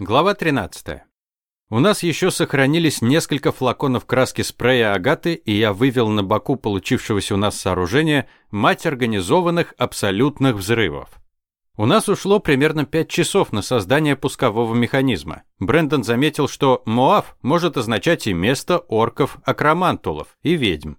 Глава 13. У нас еще сохранились несколько флаконов краски спрея агаты, и я вывел на боку получившегося у нас сооружения мать организованных абсолютных взрывов. У нас ушло примерно 5 часов на создание пускового механизма. Брендон заметил, что Моав может означать и место орков, акромантулов и ведьм.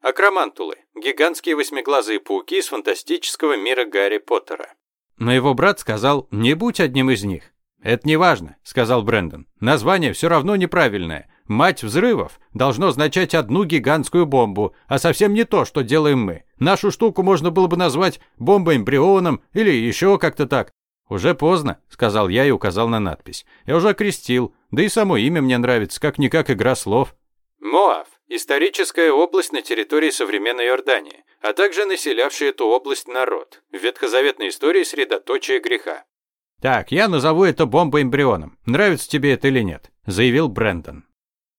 Акромантулы – гигантские восьмиглазые пауки из фантастического мира Гарри Поттера. Но его брат сказал «не будь одним из них». «Это не важно», — сказал Брэндон. «Название все равно неправильное. Мать взрывов должно означать одну гигантскую бомбу, а совсем не то, что делаем мы. Нашу штуку можно было бы назвать бомбой-эмбрионом или еще как-то так». «Уже поздно», — сказал я и указал на надпись. «Я уже окрестил, да и само имя мне нравится, как-никак игра слов». Моав – историческая область на территории современной Иордании, а также населявший эту область народ. В ветхозаветной истории средоточие греха. «Так, я назову это бомбой-эмбрионом. Нравится тебе это или нет?» – заявил Брэндон.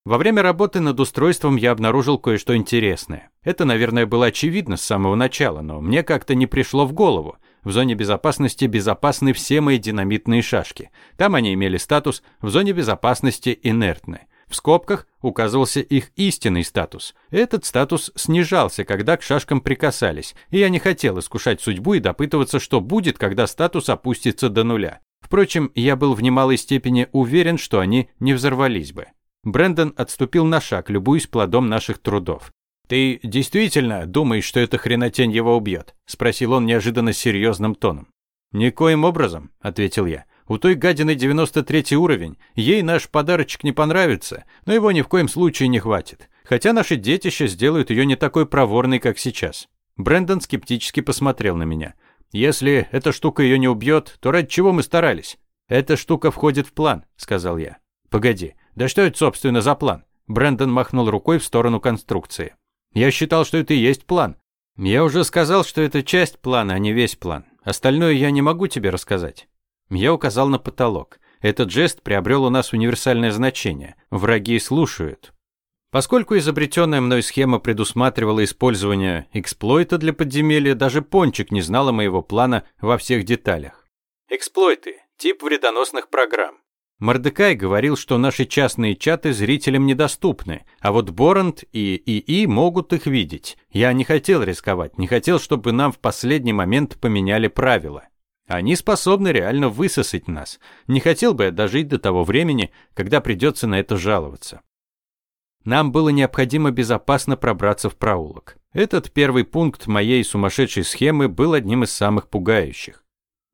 Во время работы над устройством я обнаружил кое-что интересное. Это, наверное, было очевидно с самого начала, но мне как-то не пришло в голову. В зоне безопасности безопасны все мои динамитные шашки. Там они имели статус, в зоне безопасности инертны. В скобках указывался их истинный статус. Этот статус снижался, когда к шашкам прикасались, и я не хотел искушать судьбу и допытываться, что будет, когда статус опустится до нуля. Впрочем, я был в немалой степени уверен, что они не взорвались бы. Брендон отступил на шаг, любуясь плодом наших трудов. «Ты действительно думаешь, что эта хренотень его убьет?» – спросил он неожиданно серьезным тоном. «Никоим образом», – ответил я. У той гадины 93 уровень. Ей наш подарочек не понравится, но его ни в коем случае не хватит. Хотя наши детища сделают ее не такой проворной, как сейчас. Брэндон скептически посмотрел на меня. Если эта штука ее не убьет, то ради чего мы старались? Эта штука входит в план, сказал я. Погоди, да что это, собственно, за план? Брэндон махнул рукой в сторону конструкции. Я считал, что это и есть план. Я уже сказал, что это часть плана, а не весь план. Остальное я не могу тебе рассказать. Я указал на потолок. Этот жест приобрел у нас универсальное значение. Враги слушают. Поскольку изобретенная мной схема предусматривала использование эксплойта для подземелья, даже Пончик не знала моего плана во всех деталях. Эксплойты – тип вредоносных программ. Мордекай говорил, что наши частные чаты зрителям недоступны, а вот Борант и ИИ могут их видеть. Я не хотел рисковать, не хотел, чтобы нам в последний момент поменяли правила. Они способны реально высосать нас. Не хотел бы я дожить до того времени, когда придется на это жаловаться. Нам было необходимо безопасно пробраться в проулок. Этот первый пункт моей сумасшедшей схемы был одним из самых пугающих.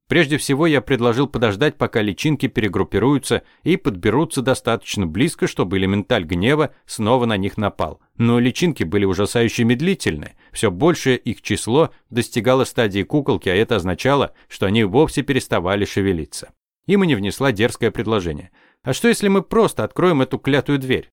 Прежде всего я предложил подождать, пока личинки перегруппируются и подберутся достаточно близко, чтобы элементаль гнева снова на них напал. Но личинки были ужасающе медлительны. Все большее их число достигало стадии куколки, а это означало, что они вовсе переставали шевелиться. Им и не внесла дерзкое предложение. А что если мы просто откроем эту клятую дверь?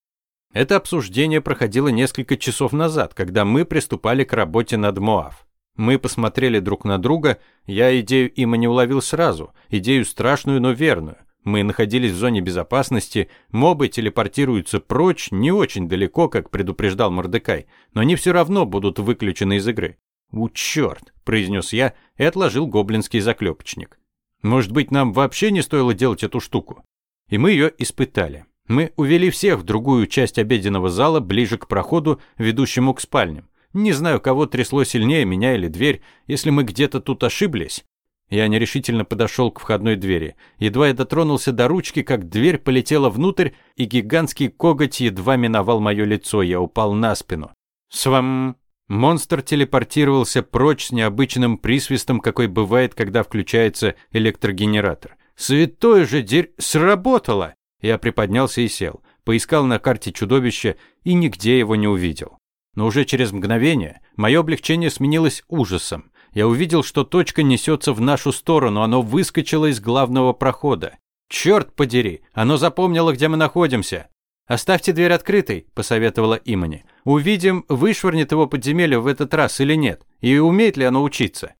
Это обсуждение проходило несколько часов назад, когда мы приступали к работе над Моав. Мы посмотрели друг на друга, я идею има не уловил сразу, идею страшную, но верную. Мы находились в зоне безопасности, мобы телепортируются прочь, не очень далеко, как предупреждал Мордекай, но они все равно будут выключены из игры. «У черт!» – произнес я и отложил гоблинский заклепочник. «Может быть, нам вообще не стоило делать эту штуку?» И мы ее испытали. Мы увели всех в другую часть обеденного зала, ближе к проходу, ведущему к спальням. Не знаю, кого трясло сильнее, меня или дверь. Если мы где-то тут ошиблись... Я нерешительно подошел к входной двери. Едва я дотронулся до ручки, как дверь полетела внутрь, и гигантский коготь едва миновал мое лицо. Я упал на спину. Свам! Монстр телепортировался прочь с необычным присвистом, какой бывает, когда включается электрогенератор. Святое же дерь... Сработало! Я приподнялся и сел. Поискал на карте чудовище и нигде его не увидел. Но уже через мгновение мое облегчение сменилось ужасом. Я увидел, что точка несется в нашу сторону, оно выскочило из главного прохода. Черт подери, оно запомнило, где мы находимся. «Оставьте дверь открытой», – посоветовала Имани. «Увидим, вышвырнет его подземелье в этот раз или нет, и умеет ли оно учиться».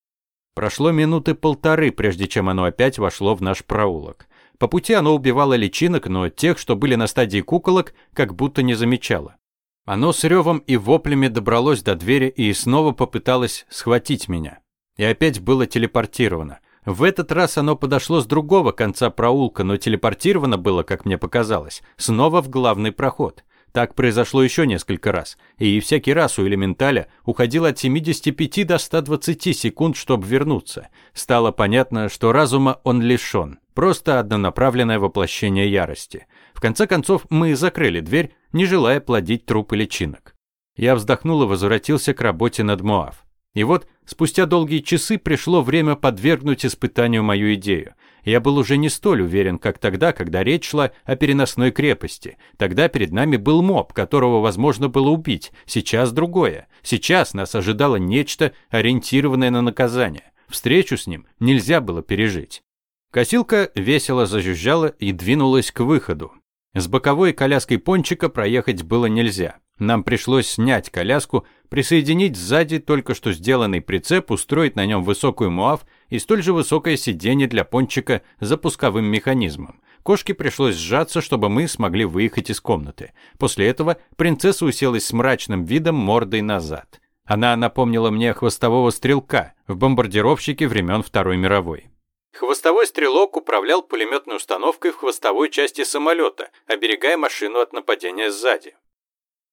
Прошло минуты полторы, прежде чем оно опять вошло в наш проулок. По пути оно убивало личинок, но тех, что были на стадии куколок, как будто не замечало. Оно с ревом и воплями добралось до двери и снова попыталось схватить меня. И опять было телепортировано. В этот раз оно подошло с другого конца проулка, но телепортировано было, как мне показалось, снова в главный проход. Так произошло еще несколько раз, и всякий раз у элементаля уходило от 75 до 120 секунд, чтобы вернуться. Стало понятно, что разума он лишен, просто однонаправленное воплощение ярости. В конце концов, мы закрыли дверь, не желая плодить трупы личинок. Я вздохнул и возвратился к работе над Моав. И вот, спустя долгие часы пришло время подвергнуть испытанию мою идею. Я был уже не столь уверен, как тогда, когда речь шла о переносной крепости. Тогда перед нами был моб, которого возможно было убить. Сейчас другое. Сейчас нас ожидало нечто, ориентированное на наказание. Встречу с ним нельзя было пережить. Косилка весело зажужжала и двинулась к выходу. С боковой коляской пончика проехать было нельзя. Нам пришлось снять коляску, присоединить сзади только что сделанный прицеп, устроить на нем высокую муав и столь же высокое сиденье для пончика с запусковым механизмом. Кошке пришлось сжаться, чтобы мы смогли выехать из комнаты. После этого принцесса уселась с мрачным видом мордой назад. Она напомнила мне хвостового стрелка в бомбардировщике времен Второй мировой. Хвостовой стрелок управлял пулеметной установкой в хвостовой части самолета, оберегая машину от нападения сзади.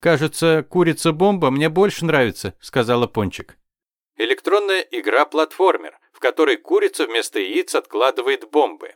«Кажется, курица-бомба мне больше нравится», — сказала Пончик. Электронная игра-платформер, в которой курица вместо яиц откладывает бомбы.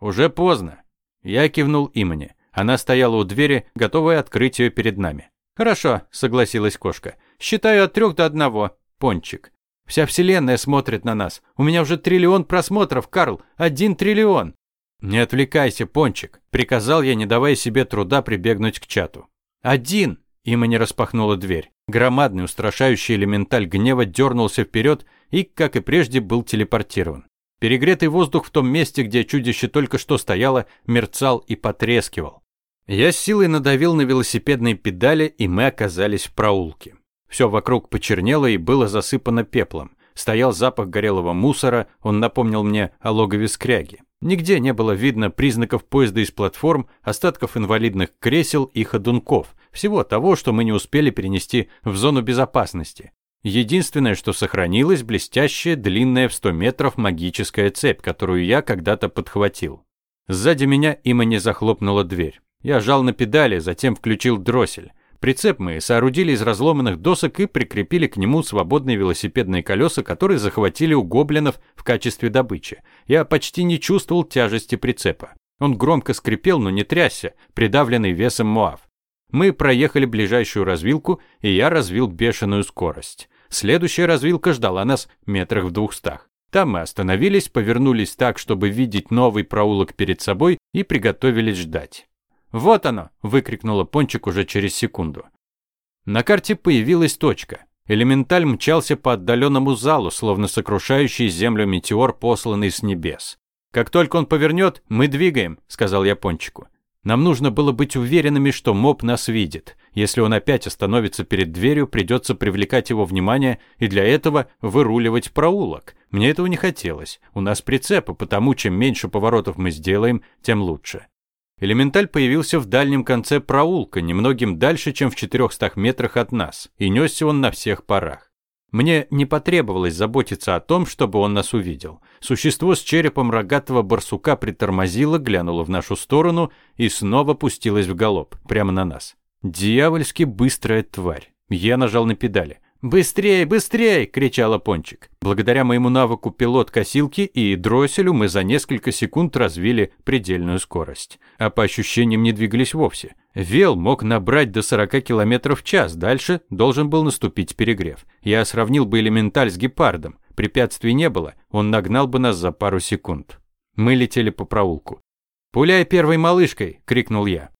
Уже поздно. Я кивнул имени. Она стояла у двери, готовая открыть ее перед нами. «Хорошо», — согласилась кошка. «Считаю от трех до одного. Пончик. Вся вселенная смотрит на нас. У меня уже триллион просмотров, Карл. Один триллион». «Не отвлекайся, Пончик», — приказал я, не давая себе труда прибегнуть к чату. «Один!» Има не распахнула дверь. Громадный, устрашающий элементаль гнева дернулся вперед и, как и прежде, был телепортирован. Перегретый воздух в том месте, где чудище только что стояло, мерцал и потрескивал. Я с силой надавил на велосипедные педали, и мы оказались в проулке. Все вокруг почернело и было засыпано пеплом. Стоял запах горелого мусора, он напомнил мне о логове скряги. Нигде не было видно признаков поезда из платформ, остатков инвалидных кресел и ходунков, всего того, что мы не успели перенести в зону безопасности. Единственное, что сохранилось, блестящая, длинная в 100 метров магическая цепь, которую я когда-то подхватил. Сзади меня има не захлопнула дверь. Я жал на педали, затем включил дроссель. Прицеп мы соорудили из разломанных досок и прикрепили к нему свободные велосипедные колеса, которые захватили у гоблинов в качестве добычи. Я почти не чувствовал тяжести прицепа. Он громко скрипел, но не трясся, придавленный весом Моав. Мы проехали ближайшую развилку, и я развил бешеную скорость. Следующая развилка ждала нас метрах в двухстах. Там мы остановились, повернулись так, чтобы видеть новый проулок перед собой и приготовились ждать. «Вот оно!» – выкрикнула Пончик уже через секунду. На карте появилась точка. Элементаль мчался по отдаленному залу, словно сокрушающий землю метеор, посланный с небес. «Как только он повернет, мы двигаем», – сказал я Пончику. Нам нужно было быть уверенными, что моб нас видит. Если он опять остановится перед дверью, придется привлекать его внимание и для этого выруливать проулок. Мне этого не хотелось. У нас прицепы, потому чем меньше поворотов мы сделаем, тем лучше. Элементаль появился в дальнем конце проулка, немногим дальше, чем в 400 метрах от нас, и несся он на всех парах. Мне не потребовалось заботиться о том, чтобы он нас увидел. Существо с черепом рогатого барсука притормозило, глянуло в нашу сторону и снова пустилось в галоп, прямо на нас. Дьявольски быстрая тварь. Я нажал на педали. «Быстрей, быстрей!» – кричала Пончик. Благодаря моему навыку пилот-косилки и дросселю мы за несколько секунд развили предельную скорость. А по ощущениям не двигались вовсе. Вел мог набрать до 40 км в час, дальше должен был наступить перегрев. Я сравнил бы элементаль с гепардом. Препятствий не было, он нагнал бы нас за пару секунд. Мы летели по проулку. «Пуляй первой малышкой!» – крикнул я.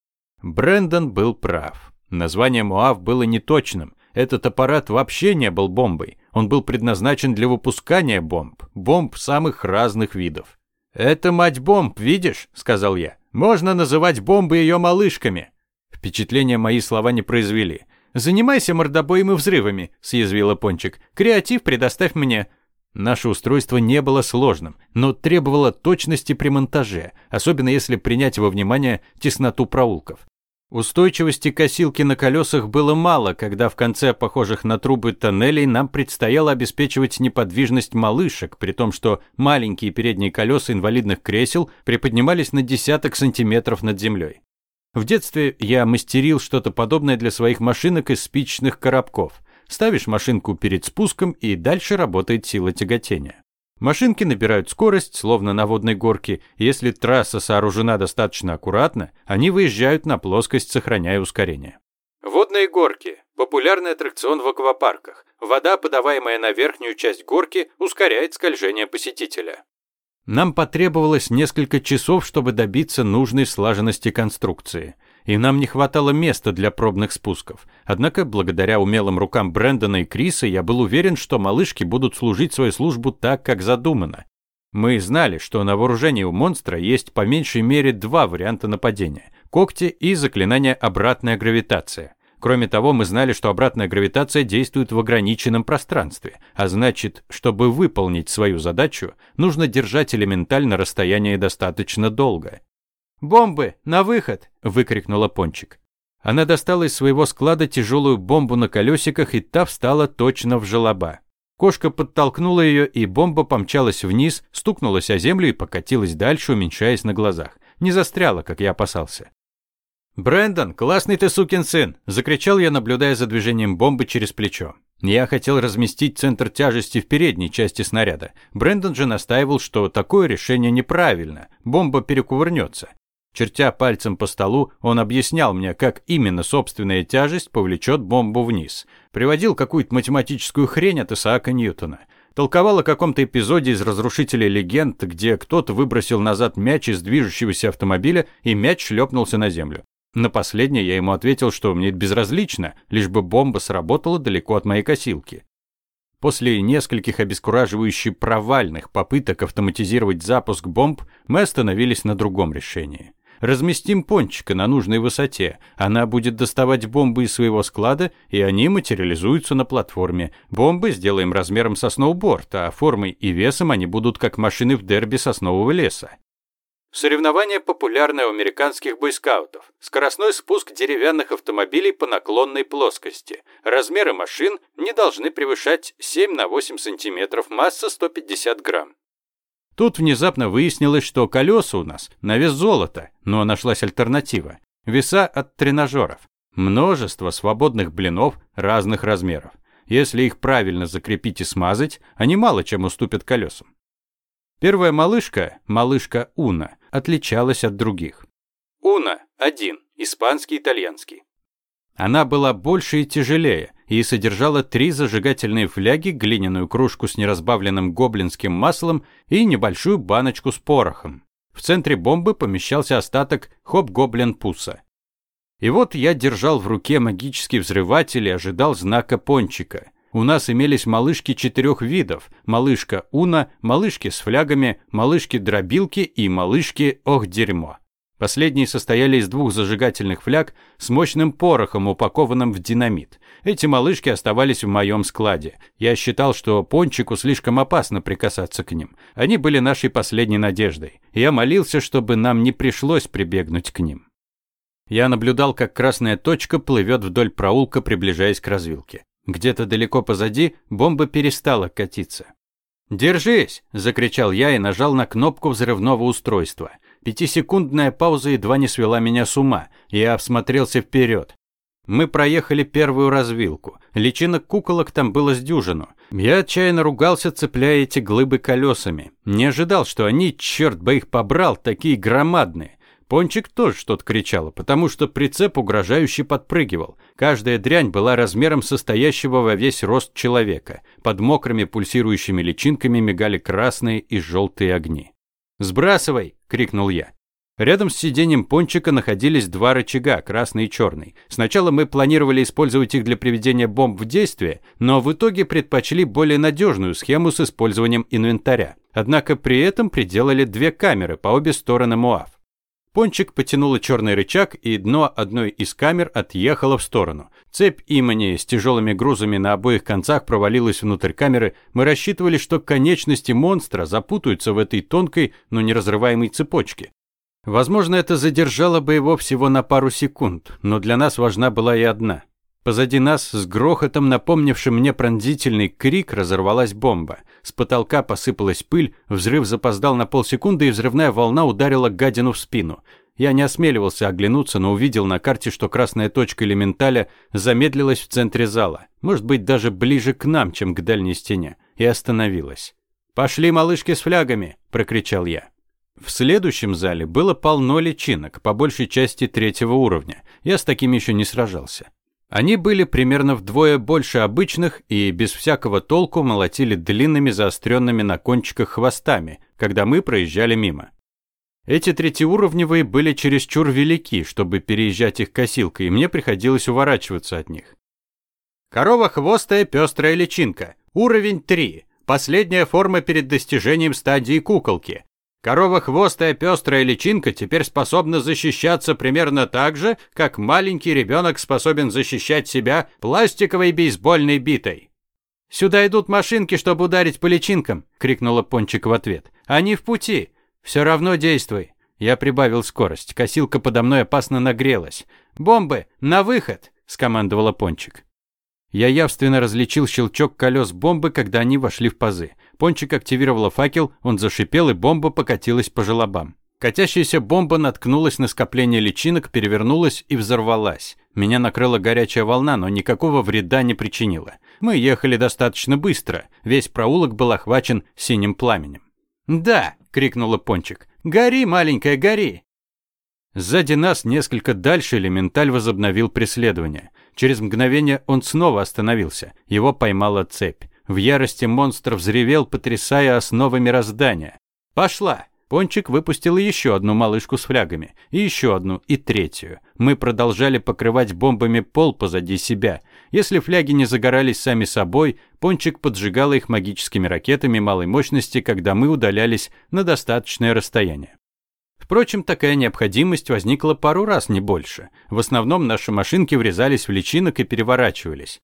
Брэндон был прав. Название Муав было неточным. Этот аппарат вообще не был бомбой. Он был предназначен для выпускания бомб. Бомб самых разных видов. «Это мать бомб, видишь?» – сказал я. «Можно называть бомбы ее малышками». Впечатления мои слова не произвели. «Занимайся мордобоем и взрывами», – съязвила Пончик. «Креатив предоставь мне». Наше устройство не было сложным, но требовало точности при монтаже, особенно если принять во внимание тесноту проулков. Устойчивости косилки на колесах было мало, когда в конце похожих на трубы тоннелей нам предстояло обеспечивать неподвижность малышек, при том, что маленькие передние колеса инвалидных кресел приподнимались на десяток сантиметров над землей. В детстве я мастерил что-то подобное для своих машинок из спичных коробков. Ставишь машинку перед спуском, и дальше работает сила тяготения. Машинки набирают скорость, словно на водной горке, если трасса сооружена достаточно аккуратно, они выезжают на плоскость, сохраняя ускорение. Водные горки – популярный аттракцион в аквапарках. Вода, подаваемая на верхнюю часть горки, ускоряет скольжение посетителя. Нам потребовалось несколько часов, чтобы добиться нужной слаженности конструкции – и нам не хватало места для пробных спусков. Однако, благодаря умелым рукам Брэндона и Криса, я был уверен, что малышки будут служить свою службу так, как задумано. Мы знали, что на вооружении у монстра есть по меньшей мере два варианта нападения – когти и заклинание «обратная гравитация». Кроме того, мы знали, что обратная гравитация действует в ограниченном пространстве, а значит, чтобы выполнить свою задачу, нужно держать элементаль на расстоянии достаточно долго. «Бомбы! На выход!» – выкрикнула Пончик. Она достала из своего склада тяжелую бомбу на колесиках, и та встала точно в желоба. Кошка подтолкнула ее, и бомба помчалась вниз, стукнулась о землю и покатилась дальше, уменьшаясь на глазах. Не застряла, как я опасался. «Брэндон, классный ты сукин сын!» – закричал я, наблюдая за движением бомбы через плечо. Я хотел разместить центр тяжести в передней части снаряда. Брэндон же настаивал, что такое решение неправильно. Бомба перекувырнется. Чертя пальцем по столу, он объяснял мне, как именно собственная тяжесть повлечет бомбу вниз. Приводил какую-то математическую хрень от Исаака Ньютона. Толковал о каком-то эпизоде из «Разрушителей легенд», где кто-то выбросил назад мяч из движущегося автомобиля, и мяч шлепнулся на землю. На последнее я ему ответил, что мне это безразлично, лишь бы бомба сработала далеко от моей косилки. После нескольких обескураживающе провальных попыток автоматизировать запуск бомб, мы остановились на другом решении. Разместим пончика на нужной высоте. Она будет доставать бомбы из своего склада, и они материализуются на платформе. Бомбы сделаем размером сосноуборд, а формой и весом они будут как машины в дерби соснового леса. Соревнование популярное у американских бойскаутов. Скоростной спуск деревянных автомобилей по наклонной плоскости. Размеры машин не должны превышать 7 на 8 сантиметров, масса 150 грамм. Тут внезапно выяснилось, что колеса у нас на вес золота, но нашлась альтернатива. Веса от тренажеров. Множество свободных блинов разных размеров. Если их правильно закрепить и смазать, они мало чем уступят колесам. Первая малышка, малышка Уна, отличалась от других. Уна – один, испанский-итальянский. Она была больше и тяжелее и содержала три зажигательные фляги, глиняную кружку с неразбавленным гоблинским маслом и небольшую баночку с порохом. В центре бомбы помещался остаток хоп-гоблин-пуса. И вот я держал в руке магический взрыватель и ожидал знака пончика. У нас имелись малышки четырех видов. Малышка Уна, малышки с флягами, малышки-дробилки и малышки Ох-дерьмо. Последние состояли из двух зажигательных фляг с мощным порохом, упакованным в динамит. Эти малышки оставались в моем складе. Я считал, что Пончику слишком опасно прикасаться к ним. Они были нашей последней надеждой. Я молился, чтобы нам не пришлось прибегнуть к ним. Я наблюдал, как красная точка плывет вдоль проулка, приближаясь к развилке. Где-то далеко позади бомба перестала катиться. «Держись!» – закричал я и нажал на кнопку взрывного устройства – Пятисекундная пауза едва не свела меня с ума. Я всмотрелся вперед. Мы проехали первую развилку. Личинок куколок там было с дюжину. Я отчаянно ругался, цепляя эти глыбы колесами. Не ожидал, что они, черт бы их побрал, такие громадные. Пончик тоже что-то кричала, потому что прицеп угрожающе подпрыгивал. Каждая дрянь была размером состоящего во весь рост человека. Под мокрыми пульсирующими личинками мигали красные и желтые огни. «Сбрасывай!» – крикнул я. Рядом с сиденьем пончика находились два рычага, красный и черный. Сначала мы планировали использовать их для приведения бомб в действие, но в итоге предпочли более надежную схему с использованием инвентаря. Однако при этом приделали две камеры по обе стороны МУАВ. Пончик потянула черный рычаг, и дно одной из камер отъехало в сторону. Цепь имени с тяжелыми грузами на обоих концах провалилась внутрь камеры. Мы рассчитывали, что конечности монстра запутаются в этой тонкой, но неразрываемой цепочке. Возможно, это задержало бы его всего на пару секунд, но для нас важна была и одна. Позади нас, с грохотом, напомнившим мне пронзительный крик, разорвалась бомба. С потолка посыпалась пыль, взрыв запоздал на полсекунды, и взрывная волна ударила гадину в спину. Я не осмеливался оглянуться, но увидел на карте, что красная точка элементаля замедлилась в центре зала, может быть, даже ближе к нам, чем к дальней стене, и остановилась. «Пошли, малышки с флягами!» – прокричал я. В следующем зале было полно личинок, по большей части третьего уровня. Я с такими еще не сражался. Они были примерно вдвое больше обычных и без всякого толку молотили длинными заостренными на кончиках хвостами, когда мы проезжали мимо. Эти третьеуровневые были чересчур велики, чтобы переезжать их косилкой, и мне приходилось уворачиваться от них. Корова-хвостая пестрая личинка. Уровень 3. Последняя форма перед достижением стадии куколки. Корова-хвостая пестрая личинка теперь способна защищаться примерно так же, как маленький ребенок способен защищать себя пластиковой бейсбольной битой. «Сюда идут машинки, чтобы ударить по личинкам!» – крикнула Пончик в ответ. «Они в пути! Все равно действуй!» Я прибавил скорость. Косилка подо мной опасно нагрелась. «Бомбы! На выход!» – скомандовала Пончик. Я явственно различил щелчок колес бомбы, когда они вошли в пазы. Пончик активировала факел, он зашипел, и бомба покатилась по желобам. Катящаяся бомба наткнулась на скопление личинок, перевернулась и взорвалась. Меня накрыла горячая волна, но никакого вреда не причинила. Мы ехали достаточно быстро. Весь проулок был охвачен синим пламенем. «Да!» — крикнула Пончик. «Гори, маленькая, гори!» Сзади нас, несколько дальше, элементаль возобновил преследование. Через мгновение он снова остановился. Его поймала цепь. В ярости монстр взревел, потрясая основы мироздания. «Пошла!» Пончик выпустил еще одну малышку с флягами, и еще одну, и третью. Мы продолжали покрывать бомбами пол позади себя. Если фляги не загорались сами собой, Пончик поджигал их магическими ракетами малой мощности, когда мы удалялись на достаточное расстояние. Впрочем, такая необходимость возникла пару раз, не больше. В основном наши машинки врезались в личинок и переворачивались.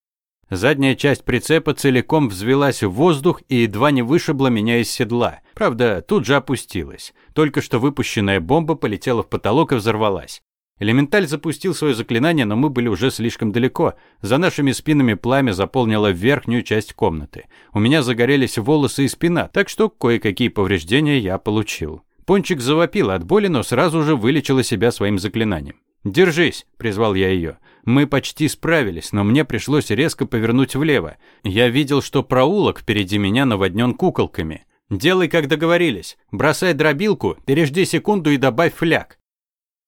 Задняя часть прицепа целиком взвелась в воздух и едва не вышибла меня из седла. Правда, тут же опустилась. Только что выпущенная бомба полетела в потолок и взорвалась. Элементаль запустил свое заклинание, но мы были уже слишком далеко. За нашими спинами пламя заполнило верхнюю часть комнаты. У меня загорелись волосы и спина, так что кое-какие повреждения я получил. Пончик завопил от боли, но сразу же вылечила себя своим заклинанием. «Держись!» – призвал я ее. Мы почти справились, но мне пришлось резко повернуть влево. Я видел, что проулок впереди меня наводнен куколками. «Делай, как договорились. Бросай дробилку, пережди секунду и добавь фляг».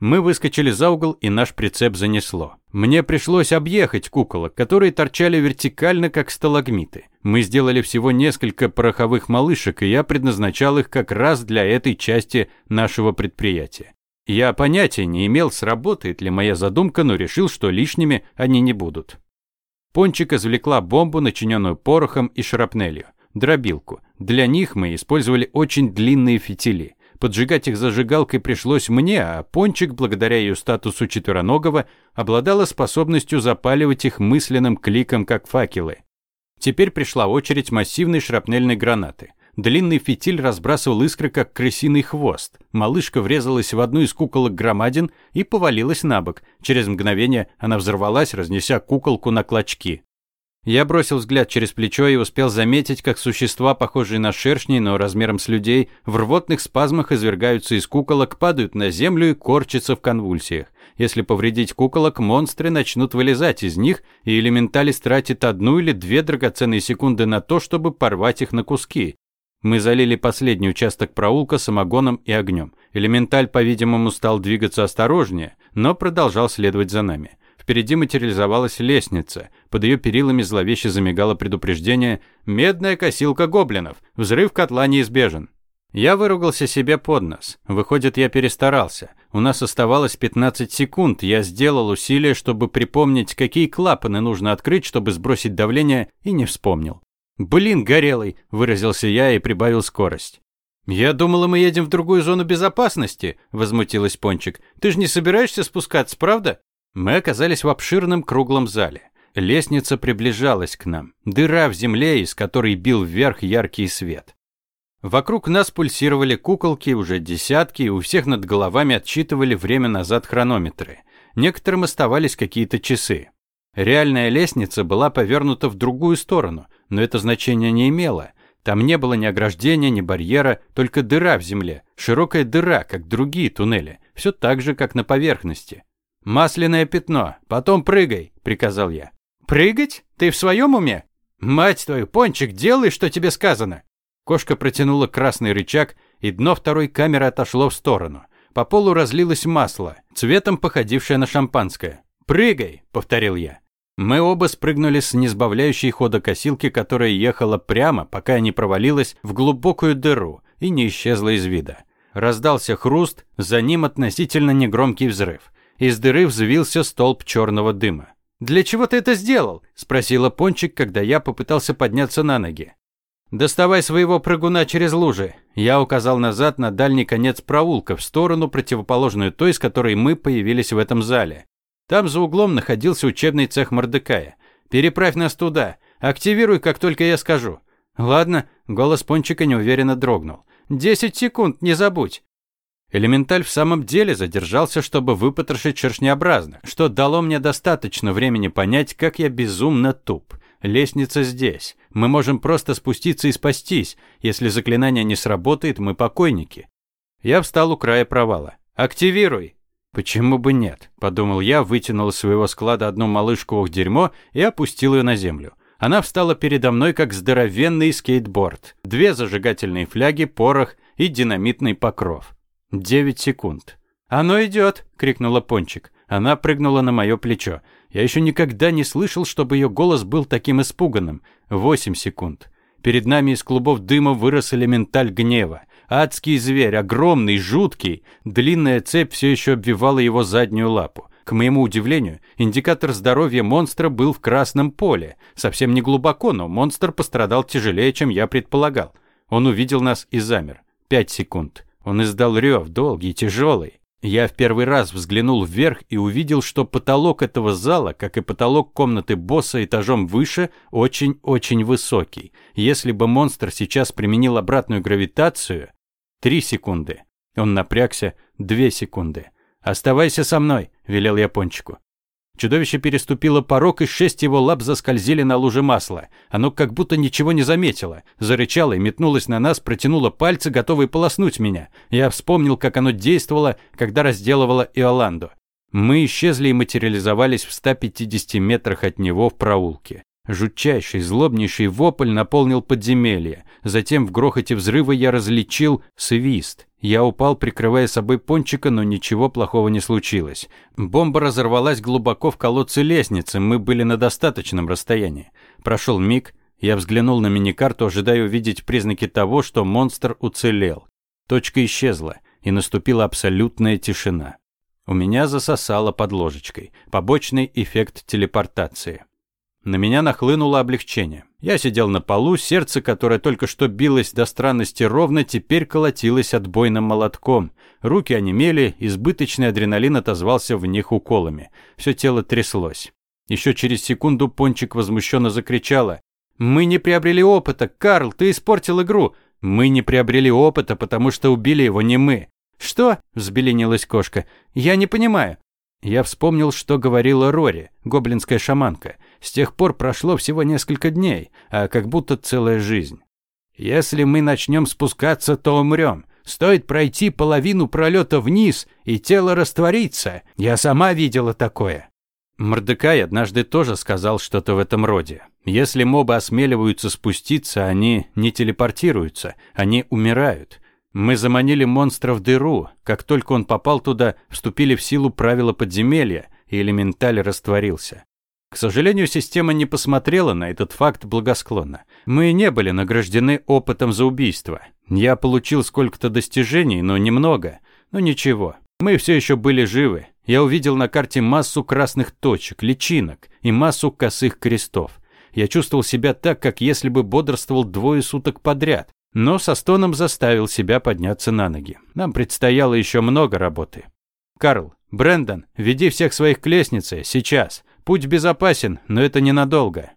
Мы выскочили за угол, и наш прицеп занесло. Мне пришлось объехать куколок, которые торчали вертикально, как сталагмиты. Мы сделали всего несколько пороховых малышек, и я предназначал их как раз для этой части нашего предприятия. Я понятия не имел, сработает ли моя задумка, но решил, что лишними они не будут. Пончик извлекла бомбу, начиненную порохом и шрапнелью, дробилку. Для них мы использовали очень длинные фитили. Поджигать их зажигалкой пришлось мне, а Пончик, благодаря ее статусу четвероногого, обладала способностью запаливать их мысленным кликом, как факелы. Теперь пришла очередь массивной шрапнельной гранаты. Длинный фитиль разбрасывал искры, как крысиный хвост. Малышка врезалась в одну из куколок громадин и повалилась на бок. Через мгновение она взорвалась, разнеся куколку на клочки. Я бросил взгляд через плечо и успел заметить, как существа, похожие на шершней, но размером с людей, в рвотных спазмах извергаются из куколок, падают на землю и корчатся в конвульсиях. Если повредить куколок, монстры начнут вылезать из них, и элементалис тратит одну или две драгоценные секунды на то, чтобы порвать их на куски. Мы залили последний участок проулка самогоном и огнем. Элементаль, по-видимому, стал двигаться осторожнее, но продолжал следовать за нами. Впереди материализовалась лестница. Под ее перилами зловеще замигало предупреждение «Медная косилка гоблинов! Взрыв котла неизбежен!» Я выругался себе под нос. Выходит, я перестарался. У нас оставалось 15 секунд. Я сделал усилие, чтобы припомнить, какие клапаны нужно открыть, чтобы сбросить давление, и не вспомнил. «Блин, горелый!» – выразился я и прибавил скорость. «Я думала, мы едем в другую зону безопасности», – возмутилась Пончик. «Ты же не собираешься спускаться, правда?» Мы оказались в обширном круглом зале. Лестница приближалась к нам. Дыра в земле, из которой бил вверх яркий свет. Вокруг нас пульсировали куколки, уже десятки, и у всех над головами отсчитывали время назад хронометры. Некоторым оставались какие-то часы. Реальная лестница была повернута в другую сторону, но это значение не имело. Там не было ни ограждения, ни барьера, только дыра в земле, широкая дыра, как другие туннели, все так же, как на поверхности. «Масляное пятно, потом прыгай», — приказал я. «Прыгать? Ты в своем уме? Мать твою, Пончик, делай, что тебе сказано!» Кошка протянула красный рычаг, и дно второй камеры отошло в сторону. По полу разлилось масло, цветом походившее на шампанское. «Прыгай!» — повторил я. Мы оба спрыгнули с несбавляющей хода косилки, которая ехала прямо, пока не провалилась в глубокую дыру и не исчезла из вида. Раздался хруст, за ним относительно негромкий взрыв. Из дыры взвился столб черного дыма. «Для чего ты это сделал?» – спросила Пончик, когда я попытался подняться на ноги. «Доставай своего прыгуна через лужи». Я указал назад на дальний конец проулка, в сторону, противоположную той, с которой мы появились в этом зале. Там за углом находился учебный цех Мордекая. «Переправь нас туда. Активируй, как только я скажу». «Ладно», — голос Пончика неуверенно дрогнул. «Десять секунд, не забудь». Элементаль в самом деле задержался, чтобы выпотрошить шершнеобразных, что дало мне достаточно времени понять, как я безумно туп. Лестница здесь. Мы можем просто спуститься и спастись. Если заклинание не сработает, мы покойники. Я встал у края провала. «Активируй!» «Почему бы нет?» – подумал я, вытянул из своего склада одну малышку в дерьмо и опустил ее на землю. Она встала передо мной, как здоровенный скейтборд. Две зажигательные фляги, порох и динамитный покров. Девять секунд. «Оно идет!» – крикнула Пончик. Она прыгнула на мое плечо. Я еще никогда не слышал, чтобы ее голос был таким испуганным. Восемь секунд. Перед нами из клубов дыма вырос элементаль гнева. Адский зверь, огромный, жуткий. Длинная цепь все еще обвивала его заднюю лапу. К моему удивлению, индикатор здоровья монстра был в красном поле. Совсем не глубоко, но монстр пострадал тяжелее, чем я предполагал. Он увидел нас и замер. Пять секунд. Он издал рев, долгий, тяжелый. Я в первый раз взглянул вверх и увидел, что потолок этого зала, как и потолок комнаты босса этажом выше, очень-очень высокий. Если бы монстр сейчас применил обратную гравитацию... Три секунды. Он напрягся. Две секунды. «Оставайся со мной», — велел я Пончику. Чудовище переступило порог, и шесть его лап заскользили на луже масла. Оно как будто ничего не заметило. Зарычало и метнулось на нас, протянуло пальцы, готовые полоснуть меня. Я вспомнил, как оно действовало, когда разделывало Иоланду. Мы исчезли и материализовались в 150 метрах от него в проулке. Жутчайший, злобнейший вопль наполнил подземелье. Затем в грохоте взрыва я различил свист. Я упал, прикрывая собой пончика, но ничего плохого не случилось. Бомба разорвалась глубоко в колодце лестницы, мы были на достаточном расстоянии. Прошел миг, я взглянул на миникарту, ожидая увидеть признаки того, что монстр уцелел. Точка исчезла, и наступила абсолютная тишина. У меня засосало под ложечкой. Побочный эффект телепортации. На меня нахлынуло облегчение. Я сидел на полу, сердце, которое только что билось до странности ровно, теперь колотилось отбойным молотком. Руки онемели, избыточный адреналин отозвался в них уколами. Все тело тряслось. Еще через секунду Пончик возмущенно закричала. «Мы не приобрели опыта! Карл, ты испортил игру! Мы не приобрели опыта, потому что убили его не мы!» «Что?» – взбеленилась кошка. «Я не понимаю». Я вспомнил, что говорила Рори, гоблинская шаманка – с тех пор прошло всего несколько дней, а как будто целая жизнь. Если мы начнем спускаться, то умрем. Стоит пройти половину пролета вниз, и тело растворится. Я сама видела такое. Мордекай однажды тоже сказал что-то в этом роде. Если мобы осмеливаются спуститься, они не телепортируются, они умирают. Мы заманили монстра в дыру. Как только он попал туда, вступили в силу правила подземелья, и элементаль растворился. К сожалению, система не посмотрела на этот факт благосклонно. Мы не были награждены опытом за убийство. Я получил сколько-то достижений, но немного. Но ничего, мы все еще были живы. Я увидел на карте массу красных точек, личинок и массу косых крестов. Я чувствовал себя так, как если бы бодрствовал двое суток подряд. Но со стоном заставил себя подняться на ноги. Нам предстояло еще много работы. «Карл, Брэндон, веди всех своих к лестнице, сейчас. Путь безопасен, но это ненадолго.